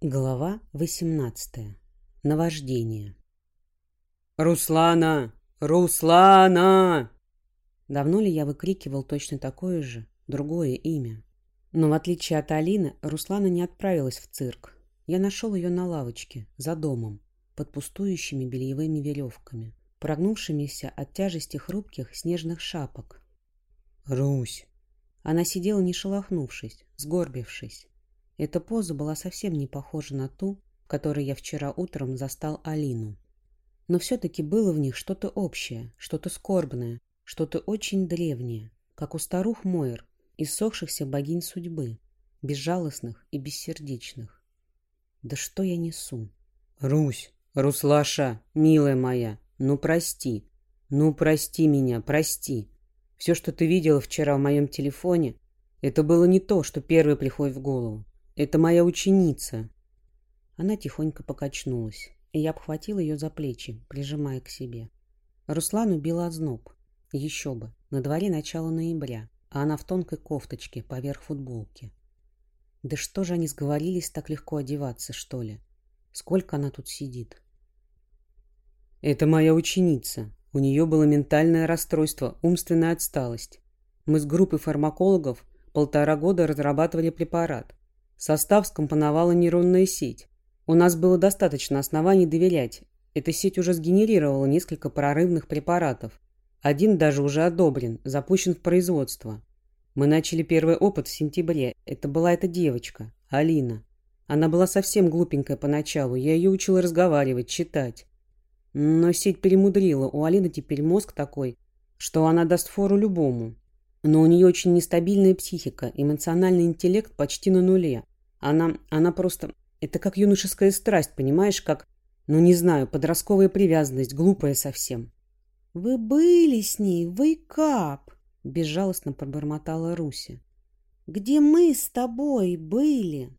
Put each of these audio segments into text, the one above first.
Глава 18. Наваждение. «Руслана! Руслана!» Давно ли я выкрикивал точно такое же, другое имя? Но в отличие от Алины, Руслана не отправилась в цирк. Я нашел ее на лавочке, за домом, под пустующими бельевыми веревками, прогнувшимися от тяжести хрупких снежных шапок. «Русь!» Она сидела не шелохнувшись, сгорбившись. Эта поза была совсем не похожа на ту, в которой я вчера утром застал Алину. Но все-таки было в них что-то общее, что-то скорбное, что-то очень древнее, как у старух Мойр, иссохшихся богинь судьбы, безжалостных и бессердечных. Да что я несу? Русь, Руслаша, милая моя, ну прости, ну прости меня, прости. Все, что ты видела вчера в моем телефоне, это было не то, что первое приходит в голову. Это моя ученица. Она тихонько покачнулась, и я обхватил ее за плечи, прижимая к себе. Руслану бил озноб. Еще бы, на дворе начало ноября, а она в тонкой кофточке поверх футболки. Да что же они сговорились так легко одеваться, что ли? Сколько она тут сидит? Это моя ученица. У нее было ментальное расстройство, умственная отсталость. Мы с группой фармакологов полтора года разрабатывали препарат. Состав скомпоновала нейронная сеть. У нас было достаточно оснований доверять. Эта сеть уже сгенерировала несколько прорывных препаратов. Один даже уже одобрен, запущен в производство. Мы начали первый опыт в сентябре. Это была эта девочка, Алина. Она была совсем глупенькая поначалу. Я ее учила разговаривать, читать. Но сеть перемудрила. У Алины теперь мозг такой, что она даст фору любому. Но у нее очень нестабильная психика, эмоциональный интеллект почти на нуле. Она, она просто... Это как юношеская страсть, понимаешь, как... Ну, не знаю, подростковая привязанность, глупая совсем. «Вы были с ней, вы кап!» — безжалостно пробормотала Руся. «Где мы с тобой были?»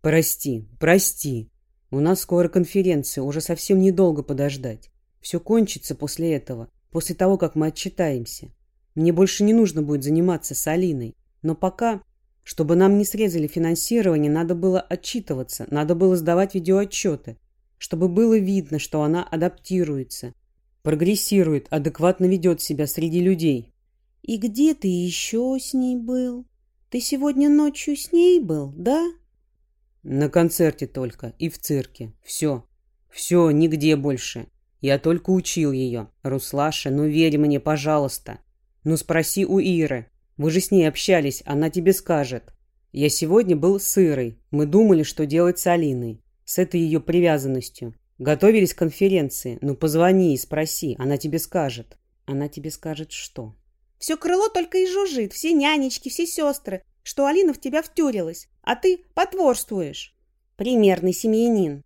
«Прости, прости. У нас скоро конференция, уже совсем недолго подождать. Все кончится после этого, после того, как мы отчитаемся. Мне больше не нужно будет заниматься с Алиной. Но пока чтобы нам не срезали финансирование, надо было отчитываться, надо было сдавать видеоотчеты, чтобы было видно, что она адаптируется, прогрессирует, адекватно ведет себя среди людей. «И где ты еще с ней был? Ты сегодня ночью с ней был, да?» «На концерте только и в цирке. Все. Все, нигде больше. Я только учил ее. Руслаша, ну верь мне, пожалуйста. Ну спроси у Иры. Вы же с ней общались, она тебе скажет. Я сегодня был с Ирой. Мы думали, что делать с Алиной. С этой ее привязанностью. Готовились к конференции. Ну, позвони и спроси, она тебе скажет. Она тебе скажет что? Все крыло только и жужжит, все нянечки, все сестры, что Алина в тебя втюрилась, а ты потворствуешь. Примерный семьянин.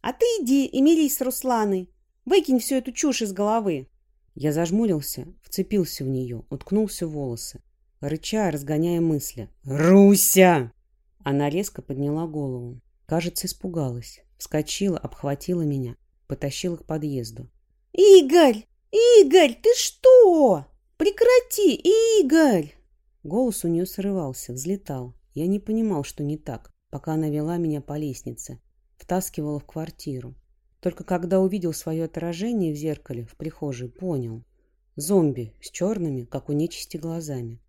А ты иди и мирись с Русланой. Выкинь всю эту чушь из головы. Я зажмурился, вцепился в нее, уткнулся в волосы рыча, разгоняя мысли. «Руся!» Она резко подняла голову. Кажется, испугалась. Вскочила, обхватила меня, потащила к подъезду. «Игорь! Игорь, ты что? Прекрати, Игорь!» Голос у нее срывался, взлетал. Я не понимал, что не так, пока она вела меня по лестнице, втаскивала в квартиру. Только когда увидел свое отражение в зеркале в прихожей, понял. Зомби с черными, как у нечисти, глазами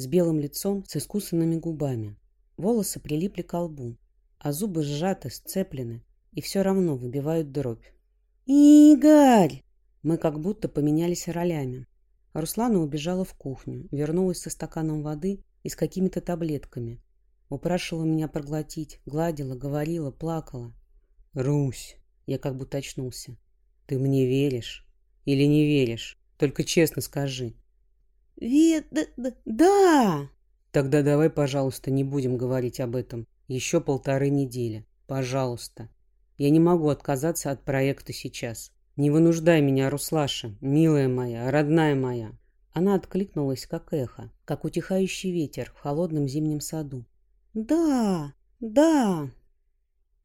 с белым лицом, с искусанными губами. Волосы прилипли к лбу, а зубы сжаты, сцеплены и все равно выбивают дробь. «Игорь!» Мы как будто поменялись ролями. Руслана убежала в кухню, вернулась со стаканом воды и с какими-то таблетками. Упрашивала меня проглотить, гладила, говорила, плакала. «Русь!» Я как будто очнулся. «Ты мне веришь? Или не веришь? Только честно скажи, Вид... да. Тогда давай, пожалуйста, не будем говорить об этом. Еще полторы недели. Пожалуйста. Я не могу отказаться от проекта сейчас. Не вынуждай меня, Руслаша, милая моя, родная моя. Она откликнулась, как эхо, как утихающий ветер в холодном зимнем саду. «Да, да».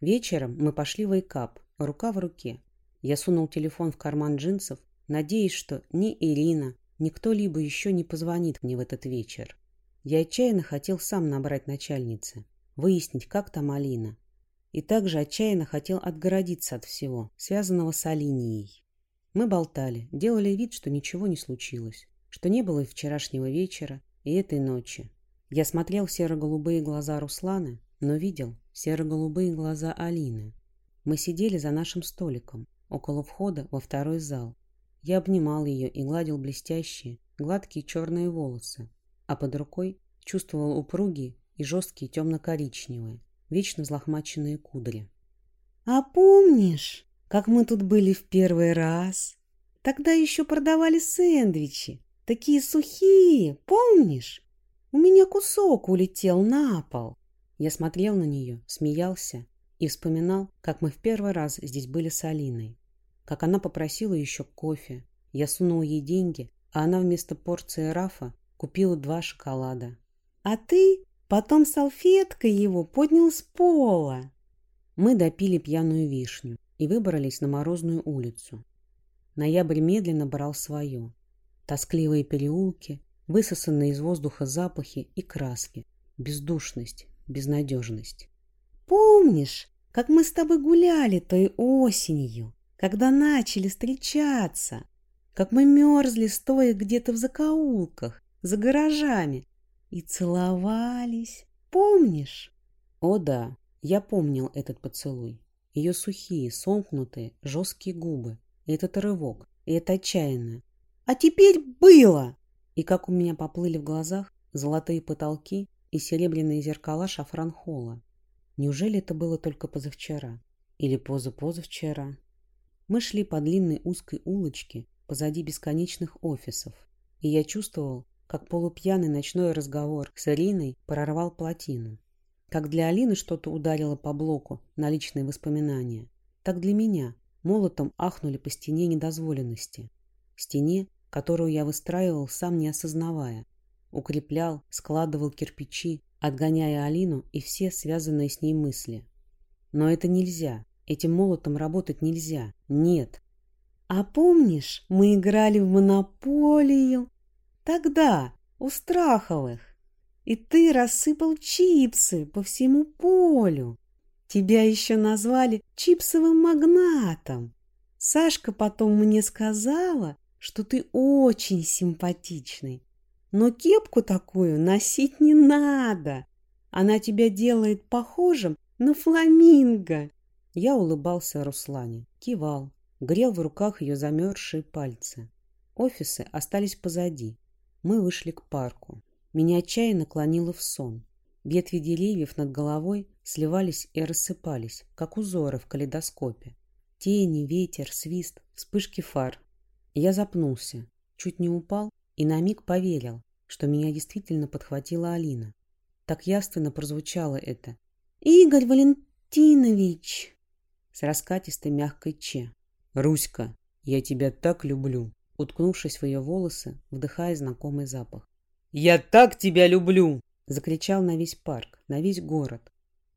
Вечером мы пошли в Эйкап, рука в руке. Я сунул телефон в карман джинсов, надеясь, что ни Ирина, Никто либо еще не позвонит мне в этот вечер. Я отчаянно хотел сам набрать начальнице, выяснить, как там Алина. и также отчаянно хотел отгородиться от всего, связанного с Алинией. Мы болтали, делали вид, что ничего не случилось, что не было и вчерашнего вечера, и этой ночи. Я смотрел в серо-голубые глаза Руслана, но видел серо-голубые глаза Алины. Мы сидели за нашим столиком, около входа во второй зал. Я обнимал ее и гладил блестящие, гладкие черные волосы, а под рукой чувствовал упругие и жесткие темно-коричневые, вечно взлохмаченные кудри. «А помнишь, как мы тут были в первый раз? Тогда еще продавали сэндвичи, такие сухие, помнишь? У меня кусок улетел на пол». Я смотрел на нее, смеялся и вспоминал, как мы в первый раз здесь были с Алиной. Как она попросила еще кофе. Я сунул ей деньги, а она вместо порции рафа купила два шоколада. «А ты потом салфеткой его поднял с пола». Мы допили пьяную вишню и выбрались на морозную улицу. Ноябрь медленно брал свое. Тоскливые переулки, высосанные из воздуха запахи и краски, бездушность, безнадежность. «Помнишь, как мы с тобой гуляли той осенью, когда начали встречаться, как мы мерзли, стоя где-то в закоулках, за гаражами, и целовались, помнишь?» О да, я помнил этот поцелуй. Ее сухие, сомкнутые, жесткие губы, и этот рывок, и это отчаянное. «А теперь было!» И как у меня поплыли в глазах золотые потолки и серебряные зеркала шафран-холла. Неужели это было только позавчера? Или позапозавчера? Мы шли по длинной узкой улочке позади бесконечных офисов, и я чувствовал, как полупьяный ночной разговор с Ириной прорвал плотину. Как для Алины что-то ударило по блоку на личные воспоминания, так для меня молотом ахнули по стене недозволенности. Стене, которую я выстраивал, сам не осознавая. Укреплял, складывал кирпичи, отгоняя Алину и все связанные с ней мысли. Но это нельзя. Этим молотом работать нельзя. Нет. А помнишь, мы играли в монополию? Тогда, у Страховых. И ты рассыпал чипсы по всему полю. Тебя еще назвали чипсовым магнатом. Сашка потом мне сказала, что ты очень симпатичный. Но кепку такую носить не надо. Она тебя делает похожим на фламинго. Я улыбался Руслане, кивал, грел в руках ее замерзшие пальцы. Офисы остались позади. Мы вышли к парку. Меня отчаянно клонило в сон. Ветви деревьев над головой сливались и рассыпались, как узоры в калейдоскопе. Тени, ветер, свист, вспышки фар. Я запнулся, чуть не упал и на миг поверил, что меня действительно подхватила Алина. Так явственно прозвучало это. «Игорь Валентинович!» С раскатистой мягкой че. «Руська, я тебя так люблю!» Уткнувшись в ее волосы, вдыхая знакомый запах. «Я так тебя люблю!» Закричал на весь парк, на весь город.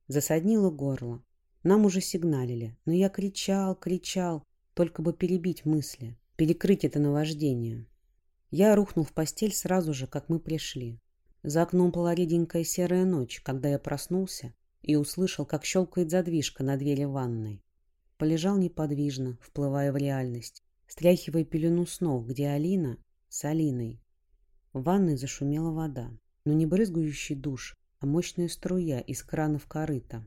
Засаднило горло. Нам уже сигналили, но я кричал, кричал, только бы перебить мысли, перекрыть это наваждение. Я рухнул в постель сразу же, как мы пришли. За окном была реденькая серая ночь, когда я проснулся и услышал, как щелкает задвижка на двери ванной. Полежал неподвижно, вплывая в реальность, стряхивая пелену снов, где Алина с Алиной. В ванной зашумела вода, но не брызгающий душ, а мощная струя из кранов корыта.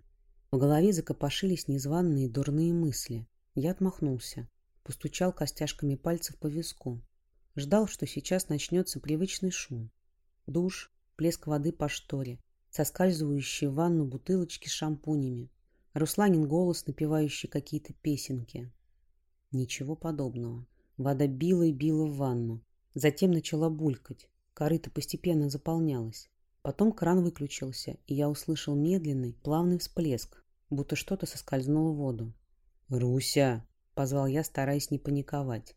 В голове закопошились незваные дурные мысли. Я отмахнулся, постучал костяшками пальцев по виску. Ждал, что сейчас начнется привычный шум. Душ, плеск воды по шторе, соскальзывающие в ванну бутылочки с шампунями, Русланин голос, напевающий какие-то песенки. Ничего подобного. Вода била и била в ванну. Затем начала булькать. Корыто постепенно заполнялось. Потом кран выключился, и я услышал медленный, плавный всплеск, будто что-то соскользнуло в воду. «Руся!» — позвал я, стараясь не паниковать.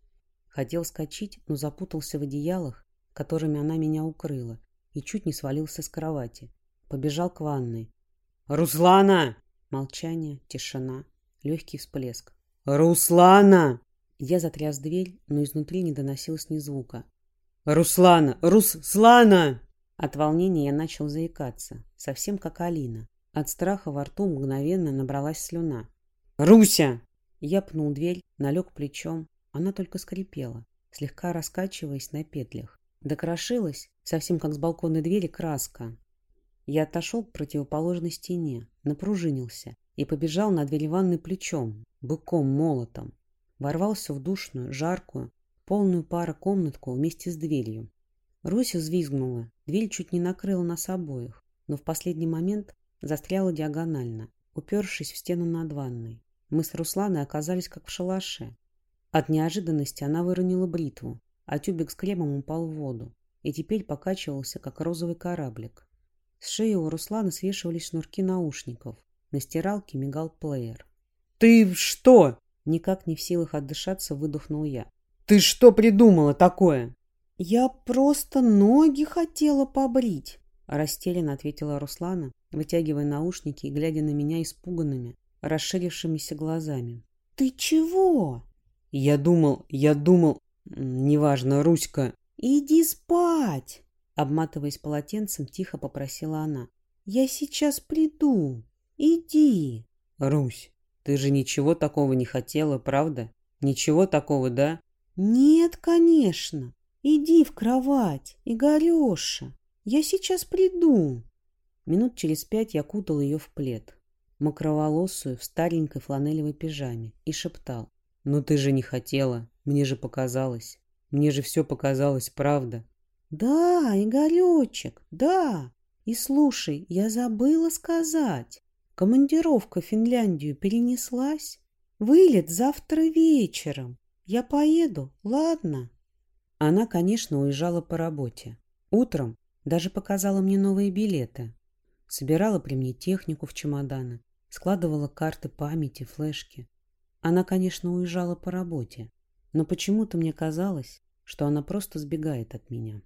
Хотел скочить, но запутался в одеялах, которыми она меня укрыла, и чуть не свалился с кровати. Побежал к ванной. «Руслана!» Молчание, тишина, легкий всплеск. «Руслана!» Я затряс дверь, но изнутри не доносилось ни звука. «Руслана! Руслана!» От волнения я начал заикаться, совсем как Алина. От страха во рту мгновенно набралась слюна. «Руся!» Я пнул дверь, налег плечом. Она только скрипела, слегка раскачиваясь на петлях. Докрошилась, совсем как с балконной двери, краска. Я отошел к противоположной стене, напружинился и побежал на дверь ванной плечом, быком-молотом. Ворвался в душную, жаркую, полную пара комнатку вместе с дверью. Руся взвизгнула, дверь чуть не накрыла нас обоих, но в последний момент застряла диагонально, упершись в стену над ванной. Мы с Русланой оказались как в шалаше. От неожиданности она выронила бритву, а тюбик с кремом упал в воду и теперь покачивался, как розовый кораблик. С шеи у Руслана свешивались шнурки наушников. На стиралке мигал плеер. «Ты что?» Никак не в силах отдышаться, выдохнул я. «Ты что придумала такое?» «Я просто ноги хотела побрить», — растерянно ответила Руслана, вытягивая наушники и глядя на меня испуганными, расширившимися глазами. «Ты чего?» «Я думал, я думал... Неважно, Руська...» «Иди спать!» Обматываясь полотенцем, тихо попросила она. «Я сейчас приду. Иди!» «Русь, ты же ничего такого не хотела, правда? Ничего такого, да?» «Нет, конечно. Иди в кровать, Игореша. Я сейчас приду». Минут через пять я кутал ее в плед, мокроволосую, в старенькой фланелевой пижаме, и шептал. «Ну ты же не хотела. Мне же показалось. Мне же все показалось, правда». «Да, Игоречек, да. И слушай, я забыла сказать. Командировка в Финляндию перенеслась. Вылет завтра вечером. Я поеду, ладно?» Она, конечно, уезжала по работе. Утром даже показала мне новые билеты. Собирала при мне технику в чемоданы, складывала карты памяти, флешки. Она, конечно, уезжала по работе, но почему-то мне казалось, что она просто сбегает от меня.